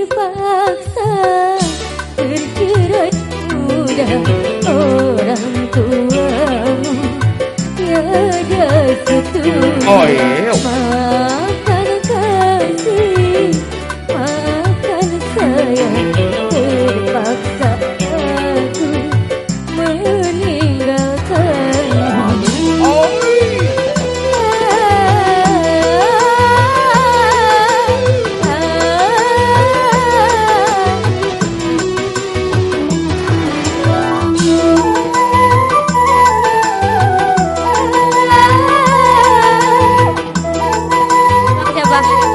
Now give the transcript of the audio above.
terpaksa terjerat mudah orang tuamu tiada situ oh, yeah. love.